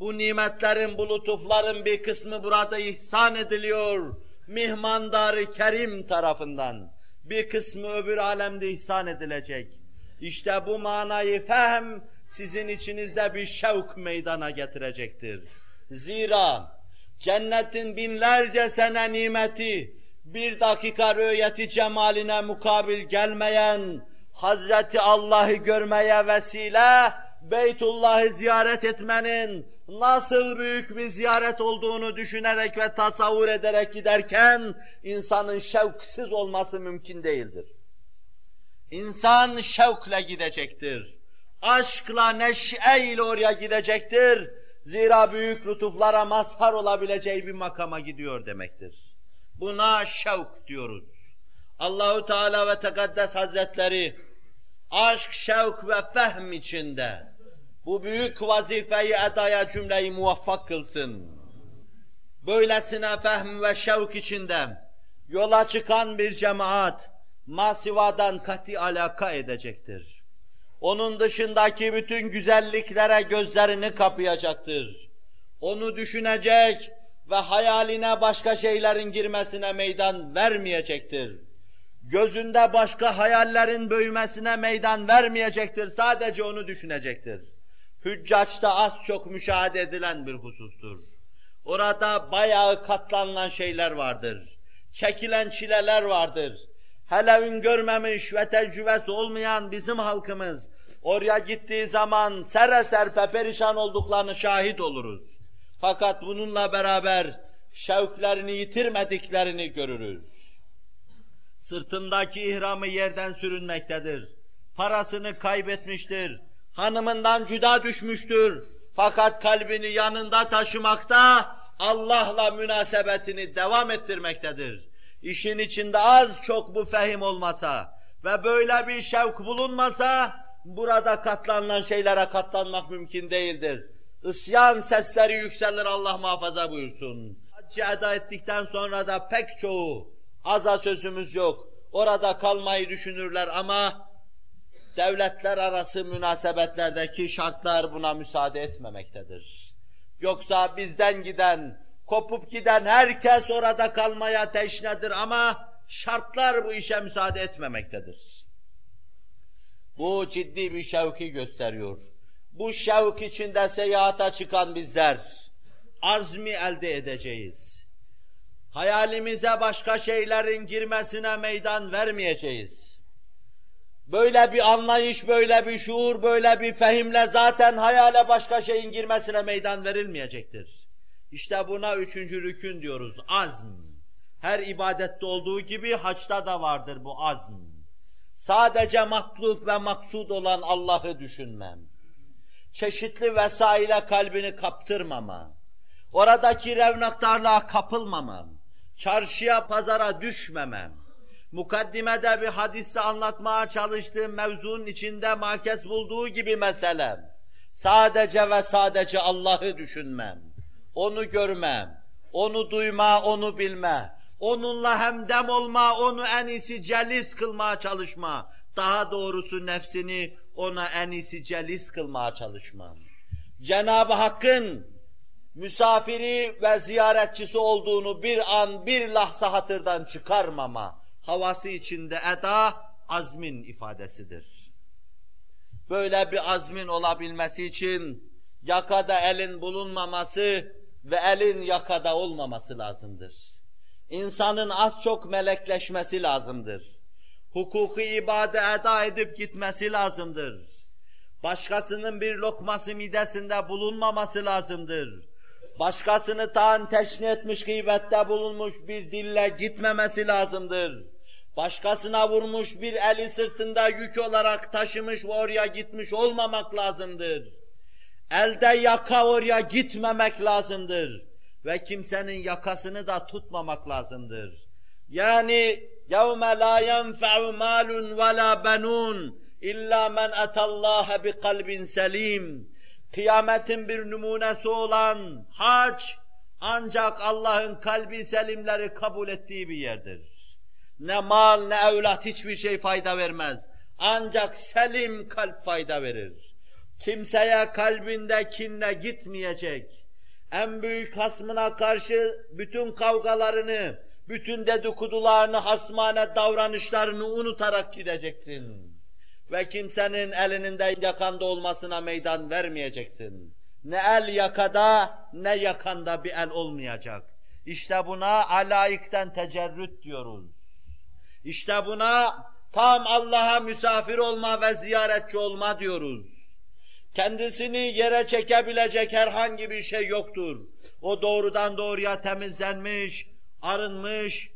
bu nimetlerin, bu lütufların bir kısmı burada ihsan ediliyor. Mihmandarı Kerim tarafından. Bir kısmı öbür alemde ihsan edilecek. İşte bu manayı fehm sizin içinizde bir şevk meydana getirecektir. Zira cennetin binlerce sene nimeti, bir dakika rüyeti cemaline mukabil gelmeyen, Hazreti Allah'ı görmeye vesile, Beytullah'ı ziyaret etmenin nasıl büyük bir ziyaret olduğunu düşünerek ve tasavvur ederek giderken, insanın şevksiz olması mümkün değildir. İnsan şevkle gidecektir. Aşkla, neşeyle oraya gidecektir. Zira büyük lütuflara mazhar olabileceği bir makama gidiyor demektir. Buna şevk diyoruz. Allahu Teala ve Tekaddes Hazretleri aşk, şevk ve fehm içinde bu büyük vazifeyi edaya cümleyi muvaffak kılsın. Böylesine fehm ve şevk içinde yola çıkan bir cemaat masivadan kati alaka edecektir. Onun dışındaki bütün güzelliklere gözlerini kapayacaktır. Onu düşünecek ve hayaline başka şeylerin girmesine meydan vermeyecektir. Gözünde başka hayallerin büyümesine meydan vermeyecektir. Sadece onu düşünecektir. Hüccaçta az çok müşahede edilen bir husustur. Orada bayağı katlanılan şeyler vardır. Çekilen çileler vardır hele ün görmemiş ve tecrübesi olmayan bizim halkımız oraya gittiği zaman sere serpe perişan olduklarını şahit oluruz. Fakat bununla beraber şevklerini yitirmediklerini görürüz. Sırtındaki ihramı yerden sürünmektedir. Parasını kaybetmiştir. Hanımından cüda düşmüştür. Fakat kalbini yanında taşımakta, Allah'la münasebetini devam ettirmektedir işin içinde az çok bu fehim olmasa ve böyle bir şevk bulunmasa burada katlanılan şeylere katlanmak mümkün değildir. Isyan sesleri yükselir Allah muhafaza buyursun. Haccı eda ettikten sonra da pek çoğu aza sözümüz yok. Orada kalmayı düşünürler ama devletler arası münasebetlerdeki şartlar buna müsaade etmemektedir. Yoksa bizden giden Kopup giden herkes orada kalmaya teşnedir ama şartlar bu işe müsaade etmemektedir. Bu ciddi bir şevki gösteriyor. Bu şevk içinde seyahata çıkan bizler azmi elde edeceğiz. Hayalimize başka şeylerin girmesine meydan vermeyeceğiz. Böyle bir anlayış, böyle bir şuur, böyle bir fehimle zaten hayale başka şeyin girmesine meydan verilmeyecektir. İşte buna üçüncü rükün diyoruz, azm. Her ibadette olduğu gibi haçta da vardır bu azm. Sadece matluk ve maksud olan Allah'ı düşünmem. Çeşitli vesaile kalbini kaptırmama. Oradaki revnaktarlığa kapılmamam. Çarşıya, pazara düşmemem. Mukaddimede bir hadiste anlatmaya çalıştığım mevzunun içinde makes bulduğu gibi meselem. Sadece ve sadece Allah'ı düşünmem onu görme, onu duyma, onu bilme, onunla hemdem olma, onu en iyisi celis kılmaya çalışma. Daha doğrusu nefsini ona en iyisi celis kılmaya çalışma. Cenab-ı Hakk'ın misafiri ve ziyaretçisi olduğunu bir an, bir lahza hatırdan çıkarmama, havası içinde eda, azmin ifadesidir. Böyle bir azmin olabilmesi için yakada elin bulunmaması, ve elin yakada olmaması lazımdır. İnsanın az çok melekleşmesi lazımdır. Hukuku ibade eda edip gitmesi lazımdır. Başkasının bir lokması midesinde bulunmaması lazımdır. Başkasını taan teşni etmiş gıybette bulunmuş bir dille gitmemesi lazımdır Başkasına vurmuş bir eli sırtında yük olarak taşımış ve oraya gitmiş olmamak lazımdır Elde yaka oraya gitmemek lazımdır. Ve kimsenin yakasını da tutmamak lazımdır. Yani يَوْمَ لَا يَنْفَعُ مَالٌ وَلَا بَنُونَ اِلَّا مَنْ اَتَى اللّٰهَ بِقَلْبٍ selim. Kıyametin bir numunesi olan hac, ancak Allah'ın kalbi selimleri kabul ettiği bir yerdir. Ne mal ne evlat hiçbir şey fayda vermez. Ancak selim kalp fayda verir. Kimseye kalbinde kinle gitmeyecek. En büyük hasmına karşı bütün kavgalarını, bütün dedikodularını, hasmane davranışlarını unutarak gideceksin. Ve kimsenin elinin de yakanda olmasına meydan vermeyeceksin. Ne el yakada ne yakanda bir el olmayacak. İşte buna alayıkten tecerrüt diyoruz. İşte buna tam Allah'a misafir olma ve ziyaretçi olma diyoruz. Kendisini yere çekebilecek herhangi bir şey yoktur. O doğrudan doğruya temizlenmiş, arınmış,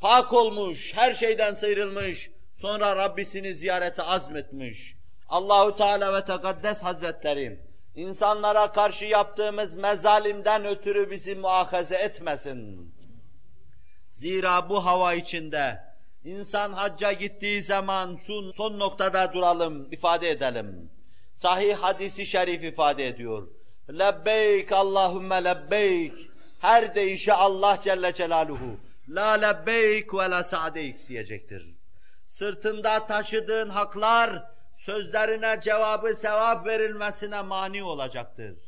pak olmuş, her şeyden sıyrılmış, sonra Rabbisini ziyarete azmetmiş. Allahu Teala ve Tekaddes Hazretleri insanlara karşı yaptığımız mezalimden ötürü bizi muakaze etmesin. Zira bu hava içinde insan hacca gittiği zaman şu son noktada duralım, ifade edelim. Sahih hadisi şerif ifade ediyor. Lebbeyk Allahümme lebbeyk. Her deyişe Allah Celle Celaluhu. La lebbeyk ve la sa'deyk diyecektir. Sırtında taşıdığın haklar sözlerine cevabı sevap verilmesine mani olacaktır.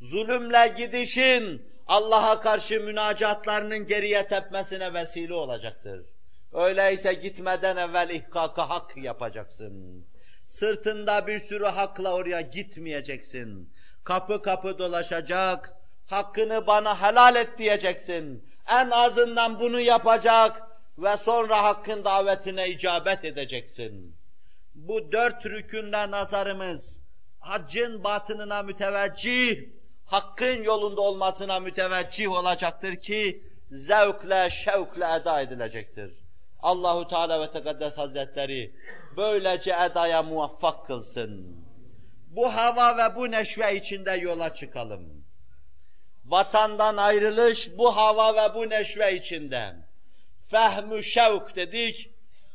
Zulümle gidişin Allah'a karşı münacatlarının geriye tepmesine vesile olacaktır. Öyleyse gitmeden evvel ihkaka hak yapacaksın. Sırtında bir sürü hakla oraya gitmeyeceksin. Kapı kapı dolaşacak, hakkını bana helal et diyeceksin. En azından bunu yapacak ve sonra hakkın davetine icabet edeceksin. Bu dört rükünle nazarımız haccın batınına müteveccih, hakkın yolunda olmasına müteveccih olacaktır ki zevkle, şevkle eda edilecektir. Allahu Teala ve Tekaddes Hazretleri böylece edaya muvaffak kılsın. Bu hava ve bu neşve içinde yola çıkalım. Vatandan ayrılış bu hava ve bu neşve içinde. Fehmü şevk dedik,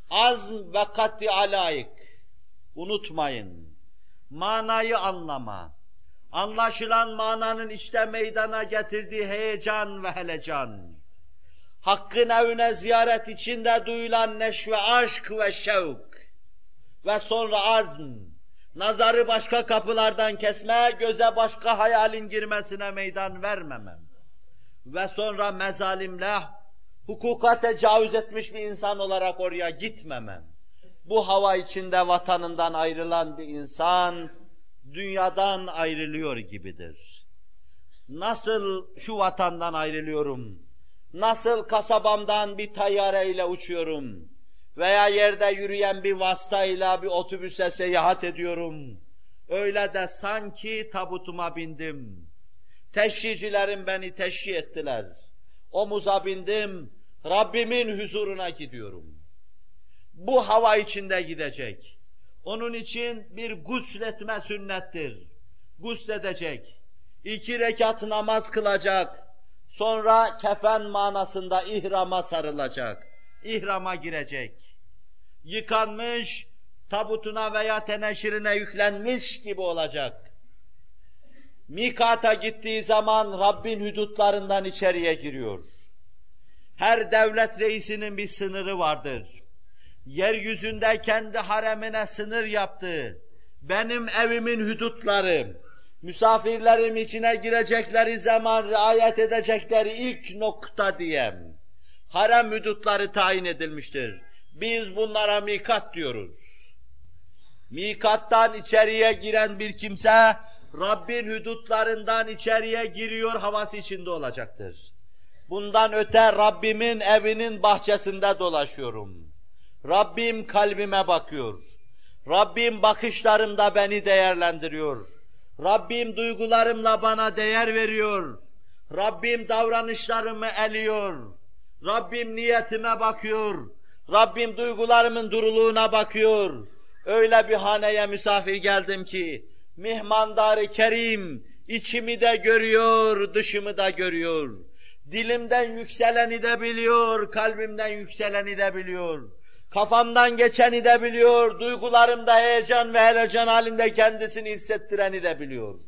azm ve kat'i alayık. Unutmayın, manayı anlama, anlaşılan mananın işte meydana getirdiği heyecan ve helecan, Hakkın evine ziyaret içinde duyulan neşve, aşk ve şevk. Ve sonra azm, nazarı başka kapılardan kesme, göze başka hayalin girmesine meydan vermemem. Ve sonra mezalimle hukuka tecavüz etmiş bir insan olarak oraya gitmemem. Bu hava içinde vatanından ayrılan bir insan dünyadan ayrılıyor gibidir. Nasıl şu vatandan ayrılıyorum? Nasıl kasabamdan bir tayyareyle uçuyorum veya yerde yürüyen bir vasıtayla bir otobüse seyahat ediyorum. Öyle de sanki tabutuma bindim. Teşricilerim beni teşri ettiler. Omuza bindim, Rabbimin huzuruna gidiyorum. Bu hava içinde gidecek. Onun için bir gusletme sünnettir. Gusledecek. İki rekat namaz kılacak Sonra kefen manasında ihrama sarılacak. İhrama girecek. Yıkanmış, tabutuna veya teneşirine yüklenmiş gibi olacak. Mikata gittiği zaman Rabbin hudutlarından içeriye giriyor. Her devlet reisinin bir sınırı vardır. Yeryüzünde kendi haremine sınır yaptı. Benim evimin hudutları, misafirlerim içine girecekleri zaman riayet edecekleri ilk nokta diyem. Harem hudutları tayin edilmiştir. Biz bunlara mikat diyoruz. Mikattan içeriye giren bir kimse, Rabbin hudutlarından içeriye giriyor havası içinde olacaktır. Bundan öte Rabbimin evinin bahçesinde dolaşıyorum. Rabbim kalbime bakıyor. Rabbim bakışlarımda beni değerlendiriyor. Rabbim duygularımla bana değer veriyor. Rabbim davranışlarımı eliyor. Rabbim niyetime bakıyor. Rabbim duygularımın duruluğuna bakıyor. Öyle bir haneye misafir geldim ki, mihmandarı kerim, içimi de görüyor, dışımı da görüyor. Dilimden yükseleni de biliyor, kalbimden yükseleni de biliyor. Kafamdan geçeni de biliyor, duygularımda heyecan ve helecan halinde kendisini hissettireni de biliyor.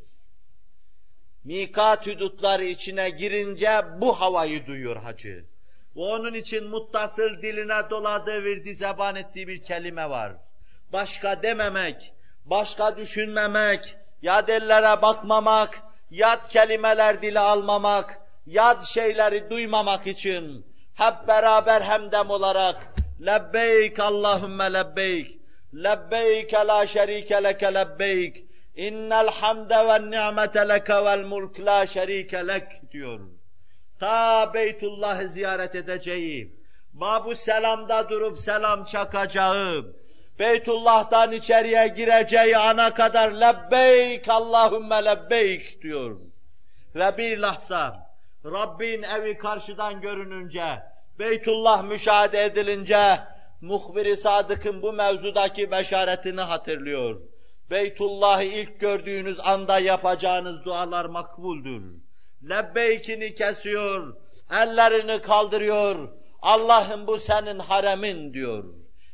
Mikat hudutları içine girince bu havayı duyuyor hacı. Ve onun için muttasıl diline doladığı, virdi zeban ettiği bir kelime var. Başka dememek, başka düşünmemek, yad ellere bakmamak, yad kelimeler dile almamak, yad şeyleri duymamak için hep beraber hemdem olarak lebbeyk lebbeyk la şerike leke lebbeyk innel hamde ve ni'mete leke vel mulk la şerike lek diyor. Ta Beytullah'ı ziyaret edeceğim. Babu selamda durup selam çakacağım. Beytullah'tan içeriye gireceği ana kadar lebbeyk Allahümme lebbeyk diyor. Ve bir lahza Rabbin evi karşıdan görününce, Beytullah müşahede edilince, muhbir-i sadıkın bu mevzudaki beşaretini hatırlıyor. Beytullah'ı ilk gördüğünüz anda yapacağınız dualar makbuldür. Lebbeykini kesiyor, ellerini kaldırıyor. Allah'ım bu senin haremin diyor.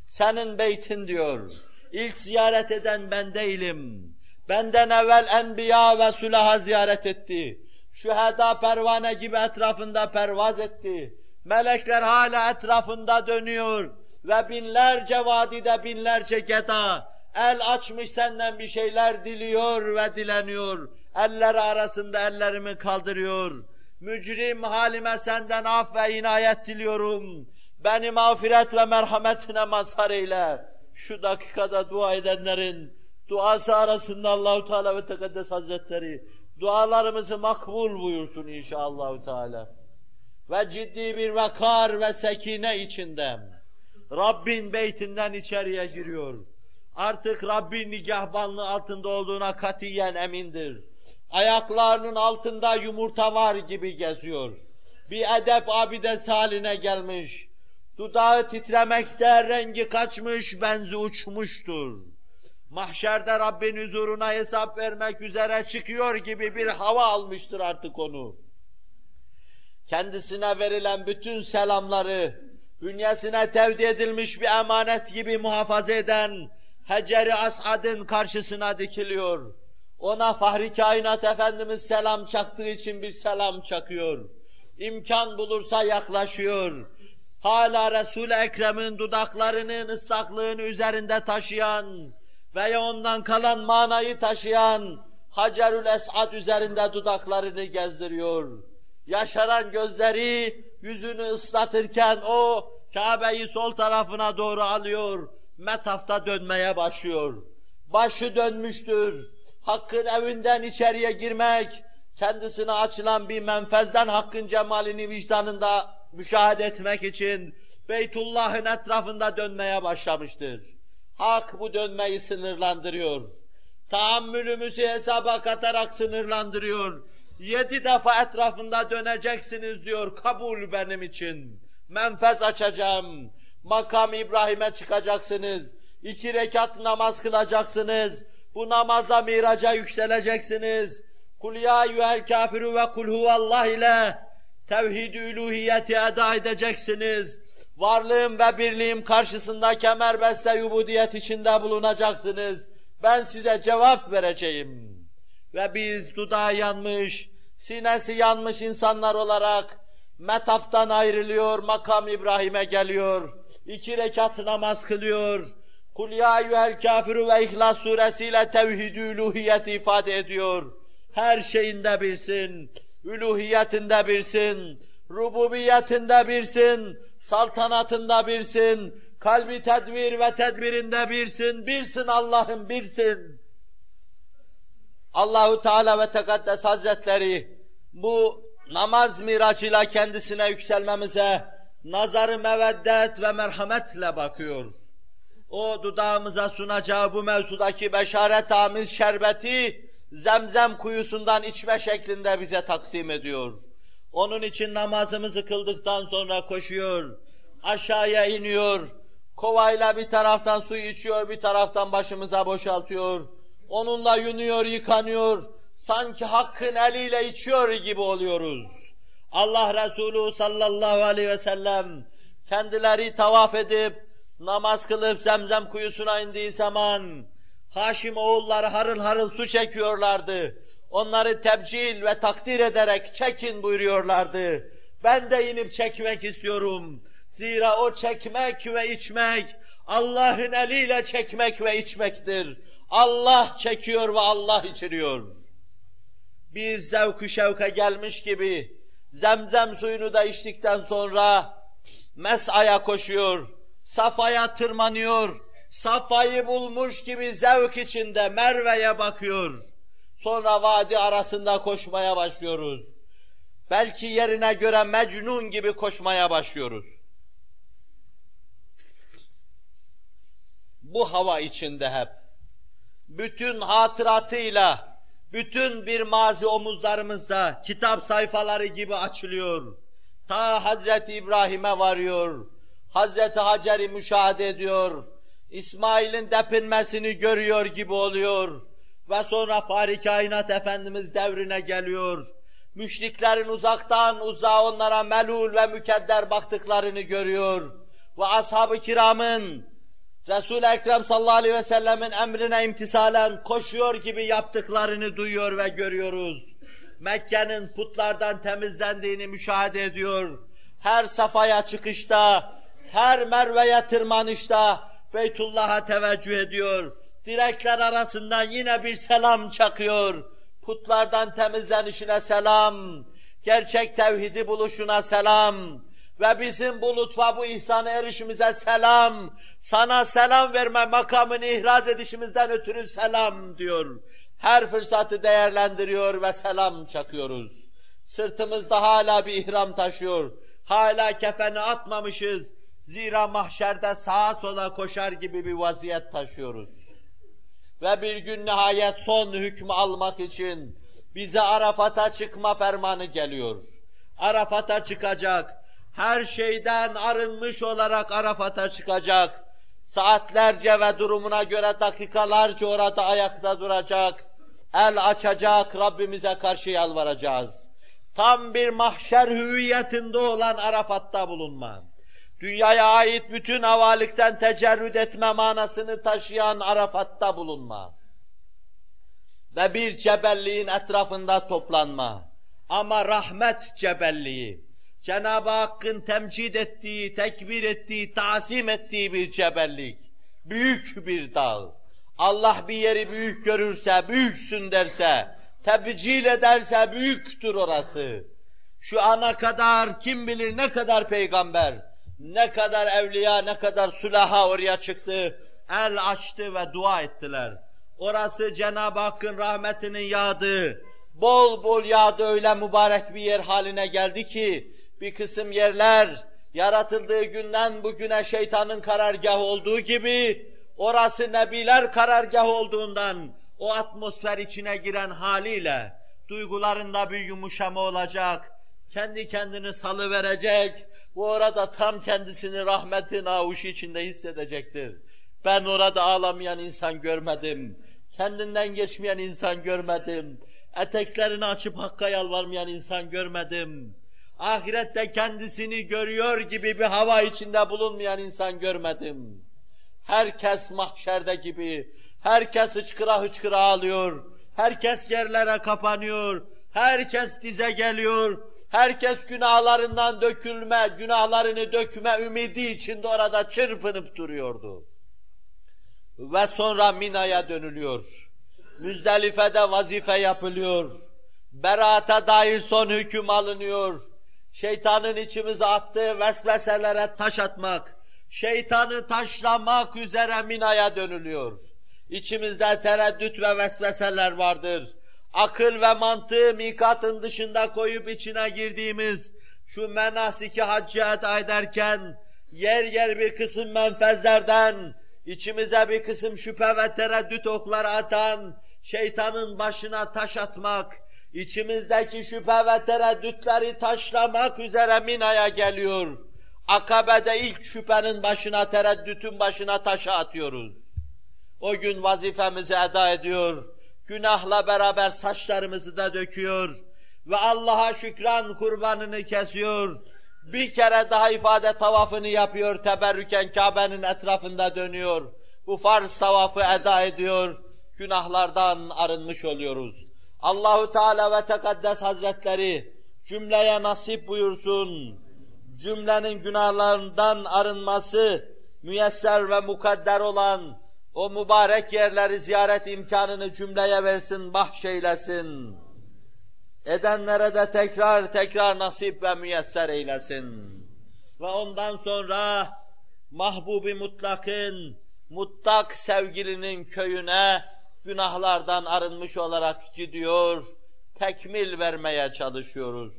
Senin beytin diyor. İlk ziyaret eden ben değilim. Benden evvel enbiya ve sülaha ziyaret etti. Şüheda pervane gibi etrafında pervaz etti. Melekler hala etrafında dönüyor. Ve binlerce vadide binlerce geda el açmış senden bir şeyler diliyor ve dileniyor. Eller arasında ellerimi kaldırıyor. Mücrim halime senden af ve inayet diliyorum. Beni mağfiret ve merhametine mazhar eyle. Şu dakikada dua edenlerin duası arasında Allahu Teala ve Tekaddes Hazretleri dualarımızı makbul buyursun inşallah Teala. Ve ciddi bir vakar ve sekine içinde Rabbin beytinden içeriye giriyor. Artık Rabbin nigahbanlığı altında olduğuna katiyen emindir. Ayaklarının altında yumurta var gibi geziyor. Bir edep abidesi haline gelmiş. Dudağı titremekte, rengi kaçmış, benzi uçmuştur. Mahşerde Rabbin huzuruna hesap vermek üzere çıkıyor gibi bir hava almıştır artık onu. Kendisine verilen bütün selamları, bünyesine tevdi edilmiş bir emanet gibi muhafaza eden Hacer-i Asad'ın karşısına dikiliyor. Ona Fahri Kainat Efendimiz selam çaktığı için bir selam çakıyor. İmkan bulursa yaklaşıyor. Hala Resul-i Ekrem'in dudaklarının ıssaklığını üzerinde taşıyan veya ondan kalan manayı taşıyan Hacerül Esad üzerinde dudaklarını gezdiriyor. Yaşaran gözleri yüzünü ıslatırken o Kabe'yi sol tarafına doğru alıyor. Metafta dönmeye başlıyor. Başı dönmüştür. Hakkın evinden içeriye girmek, kendisine açılan bir menfezden hakkın cemalini vicdanında müşahede etmek için Beytullah'ın etrafında dönmeye başlamıştır. Hak bu dönmeyi sınırlandırıyor. Tahammülümüzü hesaba katarak sınırlandırıyor. Yedi defa etrafında döneceksiniz diyor, kabul benim için. Menfez açacağım, makam İbrahim'e çıkacaksınız, iki rekat namaz kılacaksınız, bu namaza miraca yükseleceksiniz. Kul ya eyyuhel kafiru ve kul huvallah ile tevhid-i üluhiyeti eda edeceksiniz. Varlığım ve birliğim karşısında kemerbeste yubudiyet içinde bulunacaksınız. Ben size cevap vereceğim. Ve biz dudağı yanmış, sinesi yanmış insanlar olarak metaftan ayrılıyor, makam İbrahim'e geliyor. iki rekat namaz kılıyor. Kul ya eyyuhel kafiru ve İhlas suresiyle tevhid-i üluhiyeti ifade ediyor. Her şeyinde bilsin, üluhiyetinde bilsin, rububiyetinde bilsin, saltanatında bilsin, kalbi tedbir ve tedbirinde bilsin, bilsin Allah'ım bilsin. Allahu Teala ve Tekaddes Hazretleri bu namaz miracıyla kendisine yükselmemize nazarı meveddet ve merhametle bakıyor. O dudağımıza sunacağı bu mevzudaki beşaret amiz şerbeti zemzem kuyusundan içme şeklinde bize takdim ediyor. Onun için namazımızı kıldıktan sonra koşuyor, aşağıya iniyor, kovayla bir taraftan su içiyor, bir taraftan başımıza boşaltıyor. Onunla yunuyor, yıkanıyor, sanki hakkın eliyle içiyor gibi oluyoruz. Allah Resulü sallallahu aleyhi ve sellem kendileri tavaf edip, namaz kılıp zemzem kuyusuna indiği zaman, Haşim oğulları harıl harıl su çekiyorlardı. Onları tebcil ve takdir ederek çekin buyuruyorlardı. Ben de inip çekmek istiyorum. Zira o çekmek ve içmek Allah'ın eliyle çekmek ve içmektir. Allah çekiyor ve Allah içiriyor. Biz zevk-ı şevke gelmiş gibi zemzem suyunu da içtikten sonra mes'aya koşuyor, safaya tırmanıyor, safayı bulmuş gibi zevk içinde Merve'ye bakıyor. Sonra vadi arasında koşmaya başlıyoruz. Belki yerine göre Mecnun gibi koşmaya başlıyoruz. Bu hava içinde hep. Bütün hatıratıyla, bütün bir mazi omuzlarımızda kitap sayfaları gibi açılıyor. Ta Hazreti İbrahim'e varıyor. Hazreti Hacer'i müşahede ediyor. İsmail'in depinmesini görüyor gibi oluyor. Ve sonra Fahri Kainat Efendimiz devrine geliyor. Müşriklerin uzaktan uzağa onlara melul ve mükedder baktıklarını görüyor. Ve ashab-ı kiramın Resul-i Ekrem sallallahu aleyhi ve sellemin emrine imtisalen koşuyor gibi yaptıklarını duyuyor ve görüyoruz. Mekke'nin putlardan temizlendiğini müşahede ediyor. Her safaya çıkışta, her Merve'ye tırmanışta Beytullah'a teveccüh ediyor. Direkler arasından yine bir selam çakıyor. Putlardan temizlenişine selam, gerçek tevhidi buluşuna selam ve bizim bu lütfa, bu ihsana erişimize selam, sana selam verme makamını ihraz edişimizden ötürü selam diyor. Her fırsatı değerlendiriyor ve selam çakıyoruz. Sırtımızda hala bir ihram taşıyor. Hala kefeni atmamışız. Zira mahşerde sağa sola koşar gibi bir vaziyet taşıyoruz. Ve bir gün nihayet son hükmü almak için bize Arafat'a çıkma fermanı geliyor. Arafat'a çıkacak. Her şeyden arınmış olarak Arafat'a çıkacak. Saatlerce ve durumuna göre dakikalarca orada ayakta duracak el açacak, Rabbimize karşı yalvaracağız. Tam bir mahşer hüviyetinde olan Arafat'ta bulunma. Dünyaya ait bütün havalikten tecerrüt etme manasını taşıyan Arafat'ta bulunma. Ve bir cebelliğin etrafında toplanma. Ama rahmet cebelliği. Cenab-ı Hakk'ın temcid ettiği, tekbir ettiği, tasim ettiği bir cebellik. Büyük bir dağ Allah bir yeri büyük görürse, büyüksün derse, tebcil ederse büyüktür orası. Şu ana kadar kim bilir ne kadar peygamber, ne kadar evliya, ne kadar sülaha oraya çıktı, el açtı ve dua ettiler. Orası Cenab-ı Hakk'ın rahmetinin yağdığı, bol bol yağdı öyle mübarek bir yer haline geldi ki, bir kısım yerler yaratıldığı günden bugüne şeytanın karargahı olduğu gibi, orası nebiler karargah olduğundan o atmosfer içine giren haliyle duygularında bir yumuşama olacak, kendi kendini salı verecek, bu orada tam kendisini rahmetin avuşu içinde hissedecektir. Ben orada ağlamayan insan görmedim, kendinden geçmeyen insan görmedim, eteklerini açıp Hakk'a yalvarmayan insan görmedim, ahirette kendisini görüyor gibi bir hava içinde bulunmayan insan görmedim.'' Herkes mahşerde gibi, herkes hıçkıra hıçkıra ağlıyor, herkes yerlere kapanıyor, herkes dize geliyor, herkes günahlarından dökülme, günahlarını dökme ümidi içinde orada çırpınıp duruyordu. Ve sonra Mina'ya dönülüyor. Müzdelife'de vazife yapılıyor. Beraata dair son hüküm alınıyor. Şeytanın içimize attığı vesveselere taş atmak, şeytanı taşlamak üzere Mina'ya dönülüyor. İçimizde tereddüt ve vesveseler vardır. Akıl ve mantığı mikatın dışında koyup içine girdiğimiz şu menasiki haccı eda ederken yer yer bir kısım menfezlerden içimize bir kısım şüphe ve tereddüt okları atan şeytanın başına taş atmak, içimizdeki şüphe ve tereddütleri taşlamak üzere Mina'ya geliyor. Akabe'de ilk şüphenin başına, tereddütün başına taşı atıyoruz. O gün vazifemizi eda ediyor, günahla beraber saçlarımızı da döküyor ve Allah'a şükran kurbanını kesiyor. Bir kere daha ifade tavafını yapıyor, teberrüken Kabe'nin etrafında dönüyor. Bu farz tavafı eda ediyor, günahlardan arınmış oluyoruz. Allahu Teala ve Tekaddes Hazretleri cümleye nasip buyursun cümlenin günahlarından arınması müyesser ve mukadder olan o mübarek yerleri ziyaret imkanını cümleye versin, bahşeylesin. Edenlere de tekrar tekrar nasip ve müyesser eylesin. Ve ondan sonra mahbubi mutlakın, mutlak sevgilinin köyüne günahlardan arınmış olarak gidiyor, tekmil vermeye çalışıyoruz.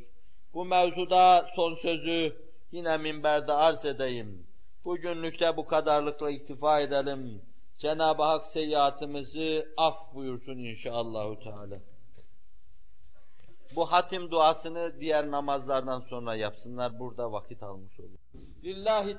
Bu mevzuda son sözü yine minberde arz edeyim. Bugünlük de bu kadarlıkla iktifa edelim. Cenab-ı Hak seyyiatımızı af buyursun inşallahü teala. Bu hatim duasını diğer namazlardan sonra yapsınlar. Burada vakit almış olur. Lillahi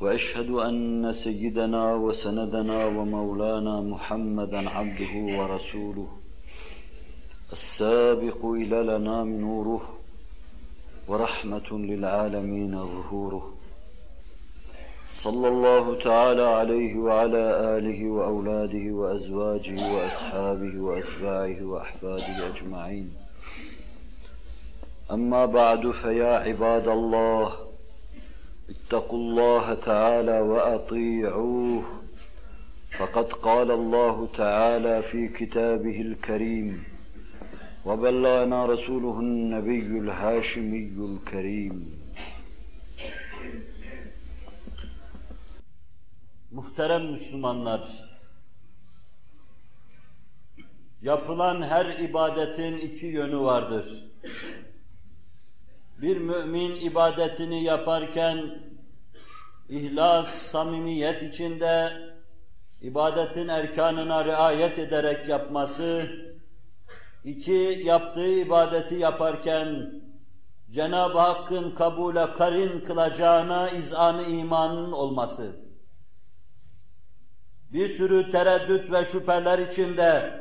وأشهد أن سيدنا وسندنا ومولانا محمدا عبده ورسوله السابق إلى لنا نوره ورحمة للعالمين ظهوره صلى الله تعالى عليه وعلى آله وأولاده وأزواجه وأصحابه وأتباعه وأحفاده أجمعين. أما بعد فيا عباد الله اتقوا الله تعالى وأطيعوه فقد قال الله تعالى في كتابه الكريم وبلغنا رسوله النبي الهاشمي الكريم Muhterem Müslümanlar, yapılan her ibadetin iki yönü vardır. Bir mümin ibadetini yaparken ihlas, samimiyet içinde ibadetin erkanına riayet ederek yapması, iki yaptığı ibadeti yaparken Cenab-ı Hakk'ın kabule karin kılacağına izanı imanın olması. Bir sürü tereddüt ve şüpheler içinde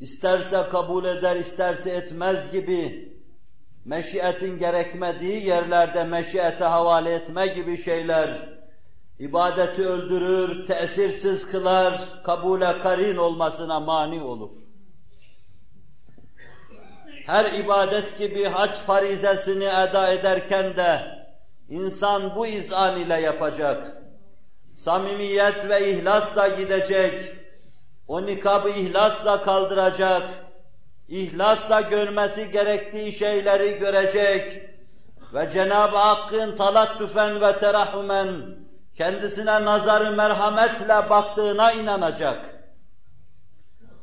isterse kabul eder isterse etmez gibi meşiyetin gerekmediği yerlerde meşiyete havale etme gibi şeyler. İbadeti öldürür, tesirsiz kılar, kabule karin olmasına mani olur. Her ibadet gibi hac farizesini eda ederken de insan bu izan ile yapacak. Samimiyet ve ihlasla gidecek, o nikabı ihlasla kaldıracak, ihlasla görmesi gerektiği şeyleri görecek ve Cenab-ı Hakk'ın talattüfen ve terahümen kendisine nazarı merhametle baktığına inanacak.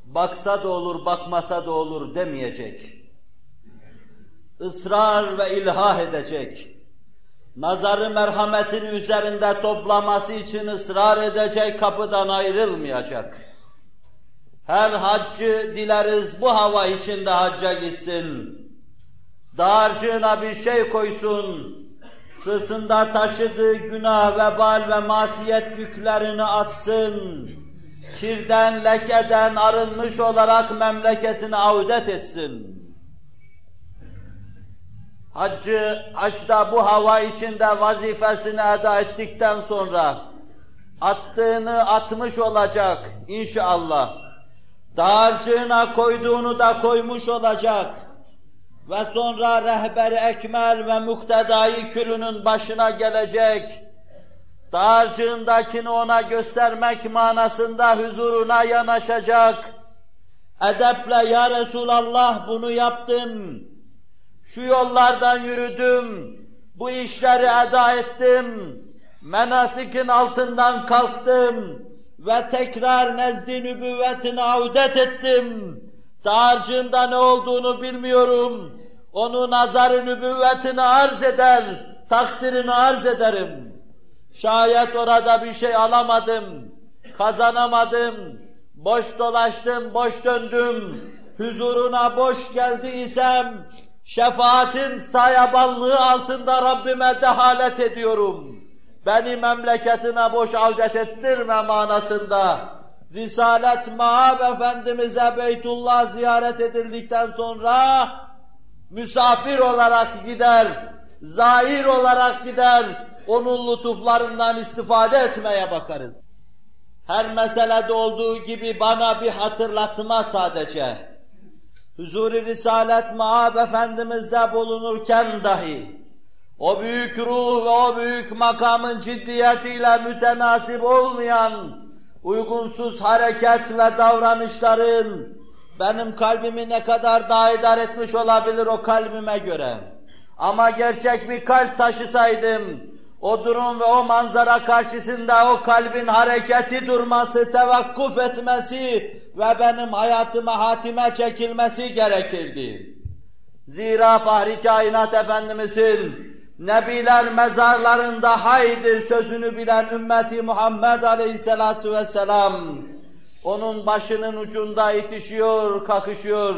Baksa da olur, bakmasa da olur demeyecek. Israr ve ilhah edecek nazarı merhametin üzerinde toplaması için ısrar edecek, kapıdan ayrılmayacak. Her haccı dileriz bu hava içinde hacca gitsin. Dağarcığına bir şey koysun, sırtında taşıdığı günah, vebal ve masiyet yüklerini atsın. Kirden, lekeden arınmış olarak memleketine avdet etsin haccı, haçta bu hava içinde vazifesini eda ettikten sonra attığını atmış olacak inşallah. Dağarcığına koyduğunu da koymuş olacak. Ve sonra rehber ekmel ve muktedai külünün başına gelecek. Dağarcığındakini ona göstermek manasında huzuruna yanaşacak. Edeple ya Resulallah bunu yaptım şu yollardan yürüdüm, bu işleri eda ettim, menasikin altından kalktım, ve tekrar nezdi nübüvvetine avdet ettim. Dağarcığımda ne olduğunu bilmiyorum. Onu nazarı nübüvvetine arz eder, takdirini arz ederim. Şayet orada bir şey alamadım, kazanamadım, boş dolaştım, boş döndüm, huzuruna boş geldiysem, şefaatin sayabanlığı altında Rabbime dehalet ediyorum. Beni memleketime boş avdet ettirme manasında. Risalet Maab Efendimiz'e Beytullah ziyaret edildikten sonra misafir olarak gider, zahir olarak gider, onun lütuflarından istifade etmeye bakarız. Her meselede olduğu gibi bana bir hatırlatma sadece. Huzur-i Risalet Maab Efendimiz'de bulunurken dahi, o büyük ruh ve o büyük makamın ciddiyetiyle mütenasip olmayan uygunsuz hareket ve davranışların benim kalbimi ne kadar daha idare etmiş olabilir o kalbime göre. Ama gerçek bir kalp taşısaydım, o durum ve o manzara karşısında o kalbin hareketi durması, tevakkuf etmesi ve benim hayatıma hatime çekilmesi gerekirdi. Zira Fahri Kainat Efendimizin Nebiler mezarlarında haydir sözünü bilen ümmeti Muhammed Aleyhisselatu Vesselam onun başının ucunda itişiyor, kakışıyor.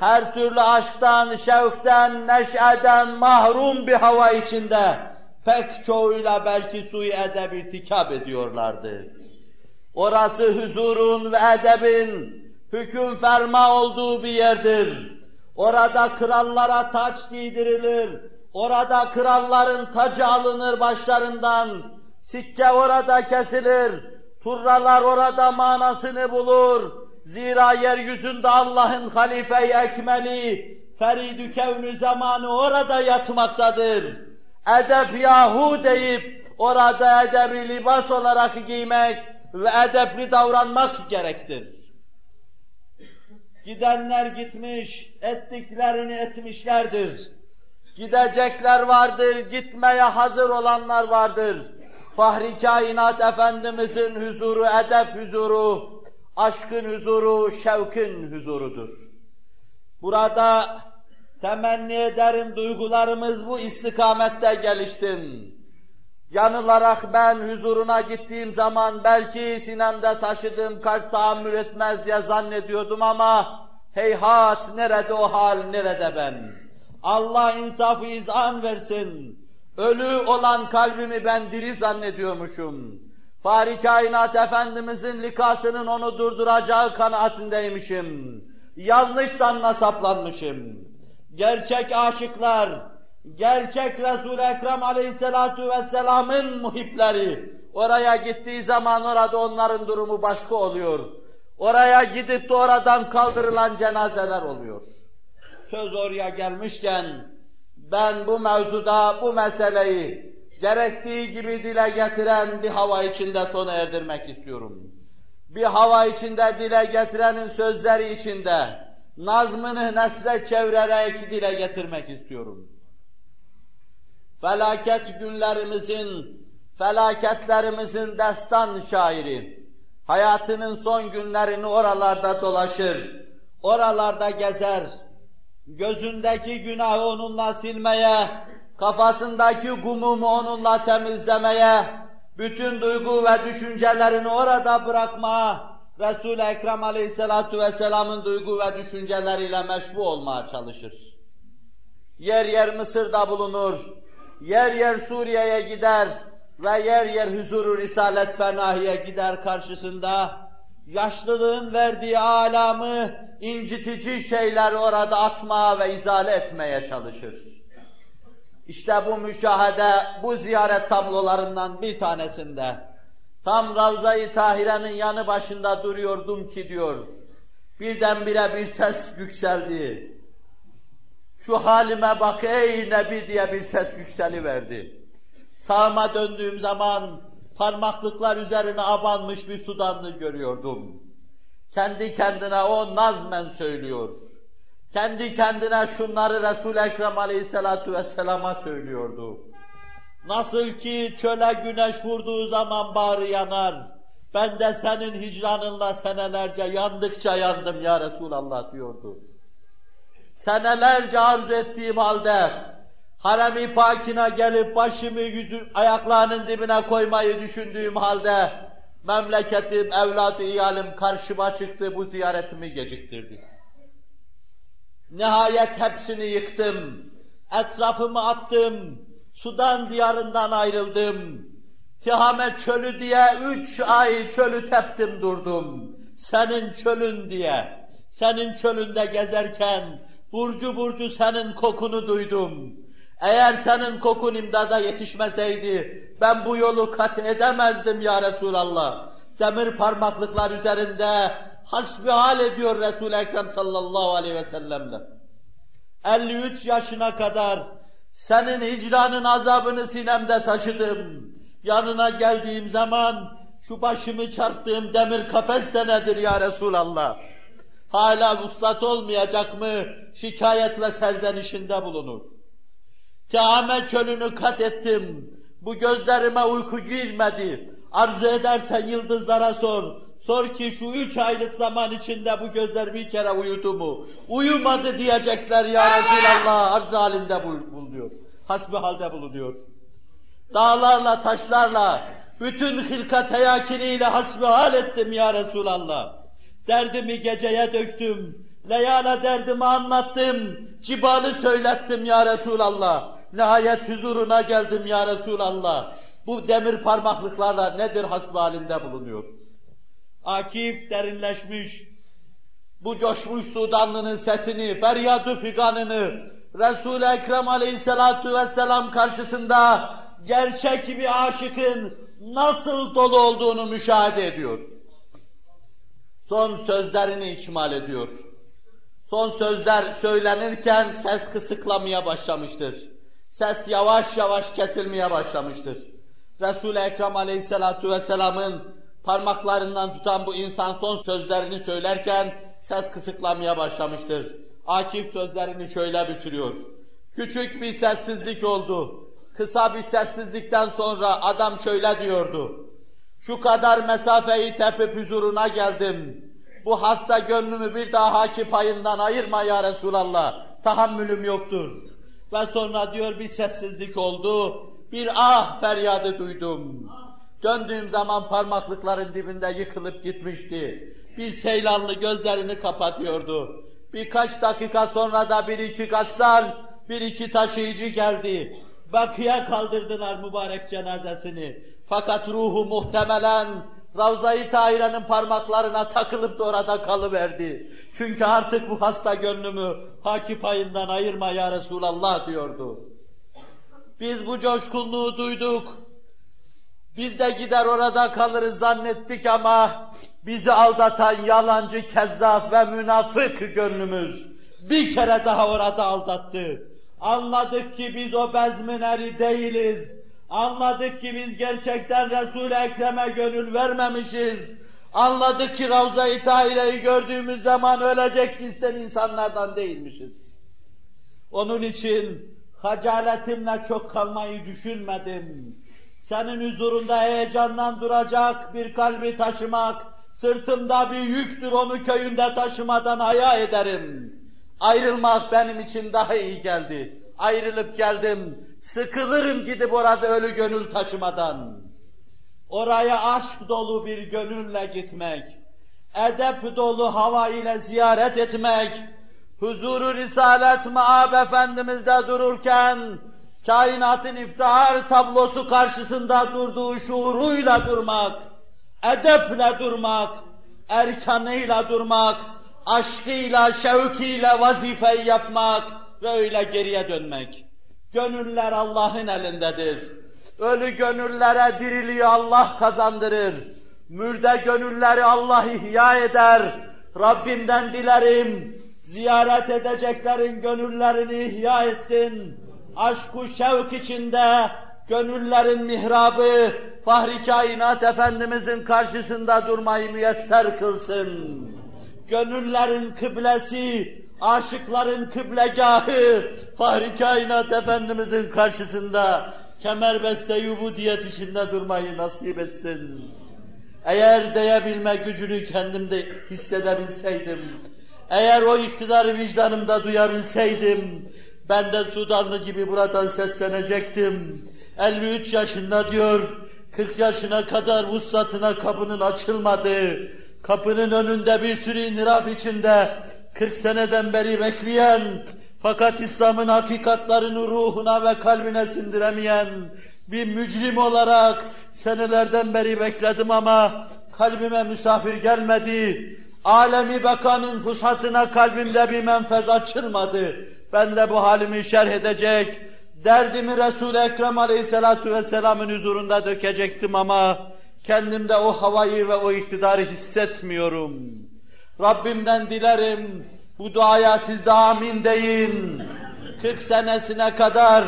Her türlü aşktan, şevkten, neşeden mahrum bir hava içinde pek çoğuyla belki suyu edeb irtikap ediyorlardı. Orası huzurun ve edebin hüküm ferma olduğu bir yerdir. Orada krallara taç giydirilir, orada kralların tacı alınır başlarından, sikke orada kesilir, turralar orada manasını bulur. Zira yeryüzünde Allah'ın halife-i ekmeli, feridü kevnü zamanı orada yatmaktadır. Edep yahu deyip orada edebi libas olarak giymek ve edepli davranmak gerektir. Gidenler gitmiş, ettiklerini etmişlerdir. Gidecekler vardır, gitmeye hazır olanlar vardır. Fahri kainat Efendimizin huzuru, edep huzuru, aşkın huzuru, şevkin huzurudur. Burada temenni ederim duygularımız bu istikamette gelişsin. Yanılarak ben huzuruna gittiğim zaman belki sinemde taşıdığım kalp tahammül etmez diye zannediyordum ama heyhat nerede o hal, nerede ben? Allah insafı izan versin. Ölü olan kalbimi ben diri zannediyormuşum. Fahri kainat Efendimizin likasının onu durduracağı kanaatindeymişim. Yanlış zanna saplanmışım. Gerçek aşıklar, gerçek Resul-i Ekrem aleyhissalatu vesselamın muhipleri oraya gittiği zaman orada onların durumu başka oluyor. Oraya gidip de oradan kaldırılan cenazeler oluyor. Söz oraya gelmişken ben bu mevzuda bu meseleyi gerektiği gibi dile getiren bir hava içinde sona erdirmek istiyorum. Bir hava içinde dile getirenin sözleri içinde nazmını nesre çevirerek dile getirmek istiyorum. Felaket günlerimizin, felaketlerimizin destan şairi, hayatının son günlerini oralarda dolaşır, oralarda gezer, gözündeki günahı onunla silmeye, kafasındaki gumumu onunla temizlemeye, bütün duygu ve düşüncelerini orada bırakmaya, Resul-i Ekrem Aleyhisselatü Vesselam'ın duygu ve düşünceleriyle meşbu olmaya çalışır. Yer yer Mısır'da bulunur, yer yer Suriye'ye gider ve yer yer huzuru Risalet Benahi'ye gider karşısında, yaşlılığın verdiği alamı, incitici şeyler orada atmaya ve izale etmeye çalışır. İşte bu müşahede, bu ziyaret tablolarından bir tanesinde, tam Ravza-i Tahire'nin yanı başında duruyordum ki diyor, birdenbire bir ses yükseldi. Şu halime bak ey Nebi diye bir ses yükseliverdi. Sağıma döndüğüm zaman parmaklıklar üzerine abanmış bir sudanlı görüyordum. Kendi kendine o nazmen söylüyor. Kendi kendine şunları Resul-i Ekrem Aleyhisselatü Vesselam'a söylüyordu. Nasıl ki çöle güneş vurduğu zaman bağrı yanar, Ben de senin hicranınla senelerce yandıkça yandım ya Resulallah diyordu. Senelerce arzu ettiğim halde harem-i pakine gelip başımı yüzü, ayaklarının dibine koymayı düşündüğüm halde memleketim, evladı iyalim karşıma çıktı, bu ziyaretimi geciktirdi. Nihayet hepsini yıktım, etrafımı attım, Sudan diyarından ayrıldım. Tihamet çölü diye üç ay çölü teptim durdum. Senin çölün diye. Senin çölünde gezerken burcu burcu senin kokunu duydum. Eğer senin kokun imdada yetişmeseydi ben bu yolu kat edemezdim ya Resulallah. Demir parmaklıklar üzerinde hasbihal ediyor Resul-i Ekrem sallallahu aleyhi ve sellemle. 53 yaşına kadar senin hicranın azabını sinemde taşıdım. Yanına geldiğim zaman şu başımı çarptığım demir kafes de nedir ya Resulallah? Hala vuslat olmayacak mı? Şikayet ve serzenişinde bulunur. Kâme çölünü kat ettim. Bu gözlerime uyku girmedi. Arzu edersen yıldızlara sor. Sor ki şu üç aylık zaman içinde bu gözler bir kere uyudu mu? Uyumadı diyecekler ya Resulallah arz halinde bulunuyor. Hasbi halde bulunuyor. Dağlarla, taşlarla, bütün hilkat heyakiliyle hasbihal ettim ya Resulallah. Derdimi geceye döktüm. Leyala derdimi anlattım. Cibalı söylettim ya Resulallah. Nihayet huzuruna geldim ya Resulallah. Bu demir parmaklıklarla nedir hasbi bulunuyor? Akif derinleşmiş, bu coşmuş Sudanlının sesini, feryadı figanını Resul-i Ekrem aleyhissalatu vesselam karşısında gerçek bir aşıkın nasıl dolu olduğunu müşahede ediyor. Son sözlerini ikmal ediyor. Son sözler söylenirken ses kısıklamaya başlamıştır. Ses yavaş yavaş kesilmeye başlamıştır. Resul-i Ekrem aleyhissalatu vesselamın parmaklarından tutan bu insan son sözlerini söylerken ses kısıklamaya başlamıştır. Akif sözlerini şöyle bitiriyor. Küçük bir sessizlik oldu. Kısa bir sessizlikten sonra adam şöyle diyordu. Şu kadar mesafeyi tepip huzuruna geldim. Bu hasta gönlümü bir daha haki payından ayırma ya Resulallah. Tahammülüm yoktur. Ve sonra diyor bir sessizlik oldu. Bir ah feryadı duydum. Döndüğüm zaman parmaklıkların dibinde yıkılıp gitmişti. Bir seylanlı gözlerini kapatıyordu. Birkaç dakika sonra da bir iki gassal, bir iki taşıyıcı geldi. Bakıya kaldırdılar mübarek cenazesini. Fakat ruhu muhtemelen Ravza-i Tahira'nın parmaklarına takılıp da orada kalıverdi. Çünkü artık bu hasta gönlümü haki payından ayırma ya Resulallah diyordu. Biz bu coşkunluğu duyduk. Biz de gider orada kalırız zannettik ama bizi aldatan yalancı, kezzap ve münafık gönlümüz bir kere daha orada aldattı. Anladık ki biz o bezmin eri değiliz. Anladık ki biz gerçekten Resul-i Ekrem'e gönül vermemişiz. Anladık ki Ravza-i Tahire'yi gördüğümüz zaman ölecek cinsten insanlardan değilmişiz. Onun için hacaletimle çok kalmayı düşünmedim. Senin huzurunda heyecandan duracak bir kalbi taşımak, sırtımda bir yüktür onu köyünde taşımadan haya ederim. Ayrılmak benim için daha iyi geldi. Ayrılıp geldim. Sıkılırım gidip orada ölü gönül taşımadan. Oraya aşk dolu bir gönülle gitmek, edep dolu hava ile ziyaret etmek, huzuru Risalet Maab Efendimiz'de dururken, kainatın iftihar tablosu karşısında durduğu şuuruyla durmak, edeple durmak, erkanıyla durmak, aşkıyla, şevkiyle vazifeyi yapmak ve öyle geriye dönmek. Gönüller Allah'ın elindedir. Ölü gönüllere diriliği Allah kazandırır. Mürde gönülleri Allah ihya eder. Rabbimden dilerim, ziyaret edeceklerin gönüllerini ihya etsin. Aşk-ı şevk içinde gönüllerin mihrabı, Fahri Kainat Efendimizin karşısında durmayı müyesser kılsın gönüllerin kıblesi, aşıkların kıblegahı, Fahri Kainat Efendimizin karşısında kemerbeste yubudiyet içinde durmayı nasip etsin. Eğer diyebilme gücünü kendimde hissedebilseydim, eğer o iktidarı vicdanımda duyabilseydim, ben de Sudanlı gibi buradan seslenecektim. 53 yaşında diyor, 40 yaşına kadar vuslatına kapının açılmadı. Kapının önünde bir sürü iniraf içinde 40 seneden beri bekleyen fakat İslam'ın hakikatlarını ruhuna ve kalbine sindiremeyen bir mücrim olarak senelerden beri bekledim ama kalbime misafir gelmedi. Alemi bekanın fushatına kalbimde bir menfez açılmadı. Ben de bu halimi şerh edecek, derdimi Resul-i Ekrem Aleyhisselatü Vesselam'ın huzurunda dökecektim ama kendimde o havayı ve o iktidarı hissetmiyorum. Rabbimden dilerim bu duaya siz de amin deyin. 40 senesine kadar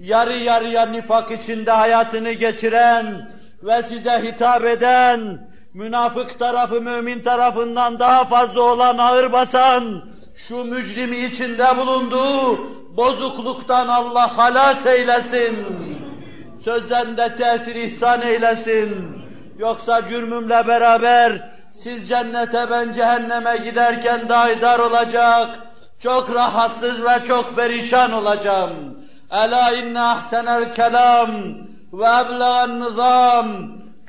yarı yarıya nifak içinde hayatını geçiren ve size hitap eden, münafık tarafı mümin tarafından daha fazla olan ağır basan, şu mücrimi içinde bulunduğu bozukluktan Allah halas eylesin. Sözden de tesir ihsan eylesin. Yoksa cürmümle beraber siz cennete ben cehenneme giderken daidar olacak, çok rahatsız ve çok perişan olacağım. Ela inne ahsenel kelam ve ebla'n nizam.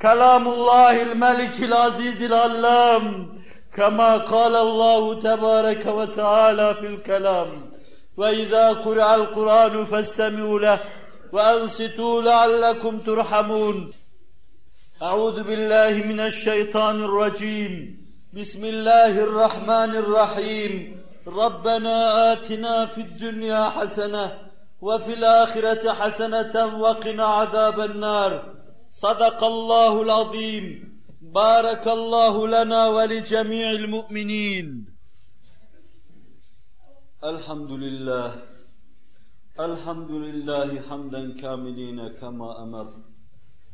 Kelamullahil melikil azizil allam. Kema kâlallahu tebâreke ve teâlâ fil kelam. Ve izâ kuri'al Kur'anu festemi'u leh ve ensitu leallekum turhamun أعوذ بالله من الشيطان الرجيم بسم الله الرحمن الرحيم ربنا آتنا في الدنيا حسنة وفي الآخرة حسنة وقنا عذاب النار صدق الله العظيم بارك الله لنا ولجميع المؤمنين الحمد لله الحمد لله حمدا كاملين كما أمر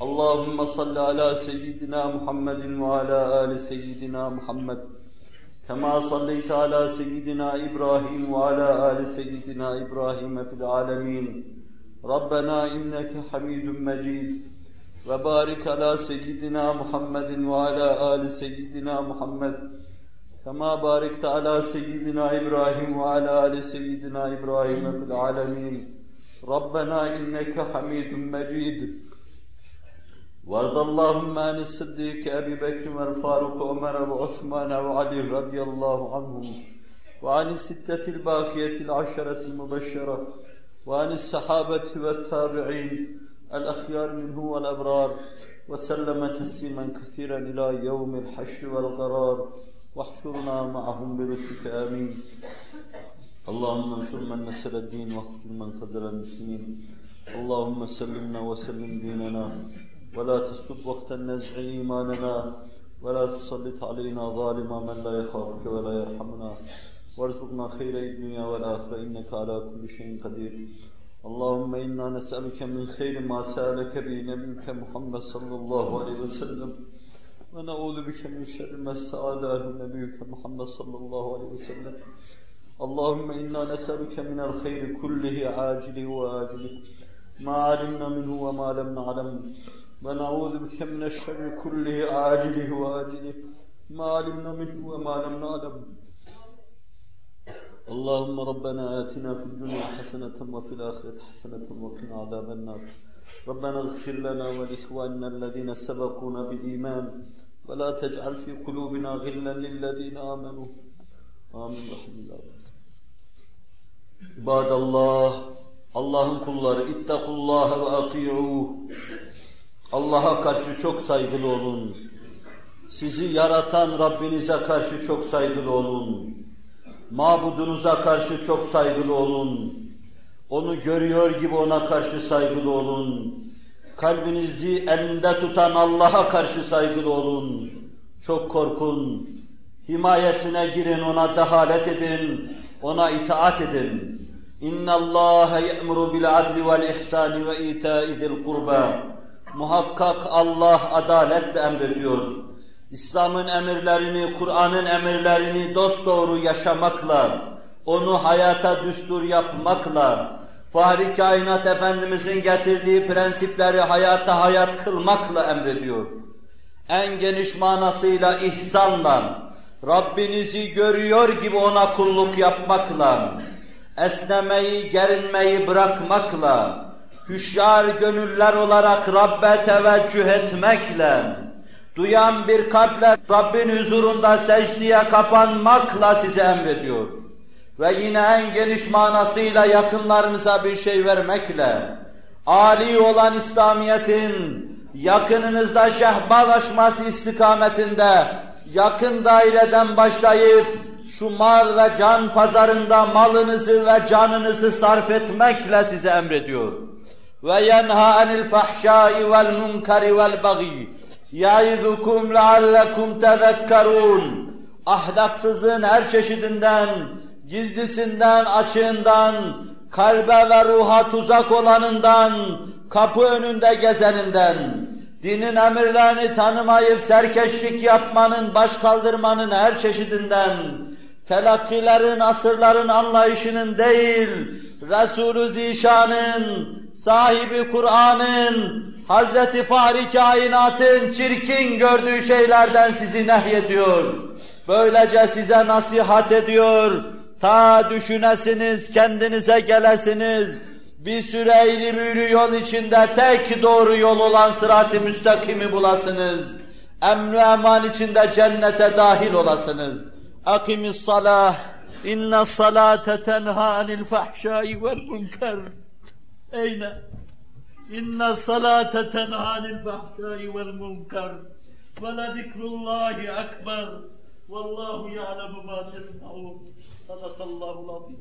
Allahümme salli ala seyyidina Muhammedin ve ala ali seyyidina Muhammed. Kema salleyte ala seyyidina İbrahim ve ala ali seyyidina İbrahim fil alemin. Rabbena inneke hamidun mecid. Ve barik ala seyyidina Muhammedin ve ala ali seyyidina Muhammed. Kema barikte ala seyyidina İbrahim ve ala ali seyyidina İbrahim fil alemin. Rabbena inneke hamidun mecid. وارض اللهم عن الصديق أبي بكر والفاروق وعمر وعثمان وعلي رضي الله عنهم وعن الستة الباقية العشرة المبشرة وعن الصحابة والتابعين الأخيار منه والأبرار وسلم تسليما كثيرا إلى يوم الحشر والقرار واحشرنا معهم بلطفك آمين. اللهم انصر من نصر الدين واخذل من خذل المسلمين. اللهم سلمنا وسلم ديننا. ولا تسب وقت النزع إيماننا ولا تسلط علينا ظالما من لا يخافك ولا يرحمنا وارزقنا خير الدنيا والآخرة إنك على كل شيء قدير اللهم إنا نسألك من خير ما سألك به نبيك محمد صلى الله عليه وسلم ونعوذ بك من شر ما استعاذه نبيك محمد صلى الله عليه وسلم اللهم إنا نسألك من الخير كله عاجله وآجله ما علمنا منه وما لم نعلم ونعوذ بك من الشر كله عاجله وآجله ما علمنا منه وما لم نعلم اللهم ربنا آتنا في الدنيا حسنة وفي الآخرة حسنة وقنا عذاب النار ربنا اغفر لنا ولإخواننا الذين سبقونا بالإيمان ولا تجعل في قلوبنا غلا للذين آمنوا آمين رحم الله عباد الله Allah'ın kulları ittakullaha ve ati'uh Allah'a karşı çok saygılı olun. Sizi yaratan Rabbinize karşı çok saygılı olun. Mabudunuza karşı çok saygılı olun. Onu görüyor gibi ona karşı saygılı olun. Kalbinizi elinde tutan Allah'a karşı saygılı olun. Çok korkun, himayesine girin, ona dehalet edin, ona itaat edin. İnna Allah ya'muru bil adli vel ihsani ve ita'i zil kurba. Muhakkak Allah adaletle emrediyor. İslam'ın emirlerini, Kur'an'ın emirlerini dosdoğru yaşamakla, onu hayata düstur yapmakla, Fahri Kainat Efendimizin getirdiği prensipleri hayata hayat kılmakla emrediyor. En geniş manasıyla ihsanla, Rabbinizi görüyor gibi ona kulluk yapmakla, esnemeyi, gerinmeyi bırakmakla, hüşyar gönüller olarak Rabbe teveccüh etmekle, duyan bir kalple Rabbin huzurunda secdeye kapanmakla size emrediyor. Ve yine en geniş manasıyla yakınlarınıza bir şey vermekle, âli olan İslamiyet'in yakınınızda şehbalaşması istikametinde yakın daireden başlayıp şu mal ve can pazarında malınızı ve canınızı sarf etmekle size emrediyor. Ve yenha anil fahşai vel munkari vel bagi yaizukum leallekum tezekkerun. Ahlaksızın her çeşidinden gizlisinden açığından kalbe ve ruha tuzak olanından kapı önünde gezeninden dinin emirlerini tanımayıp serkeşlik yapmanın, baş kaldırmanın her çeşidinden, telakkilerin, asırların anlayışının değil, Resulü Zişan'ın, sahibi Kur'an'ın, Hazreti Fahri Kainat'ın çirkin gördüğü şeylerden sizi nehyediyor. Böylece size nasihat ediyor. Ta düşünesiniz, kendinize gelesiniz bir süre eğri büğrü yol içinde tek doğru yol olan sırat-ı müstakimi bulasınız. Emn eman içinde cennete dahil olasınız. أقم الصلاة. إن الصلاة تنهى عن الفحشاء والمنكر. أين؟ إن الصلاة تنهى عن الفحشاء والمنكر. ولذكر الله أكبر. والله يعلم ما تصنعون. صدق الله العظيم.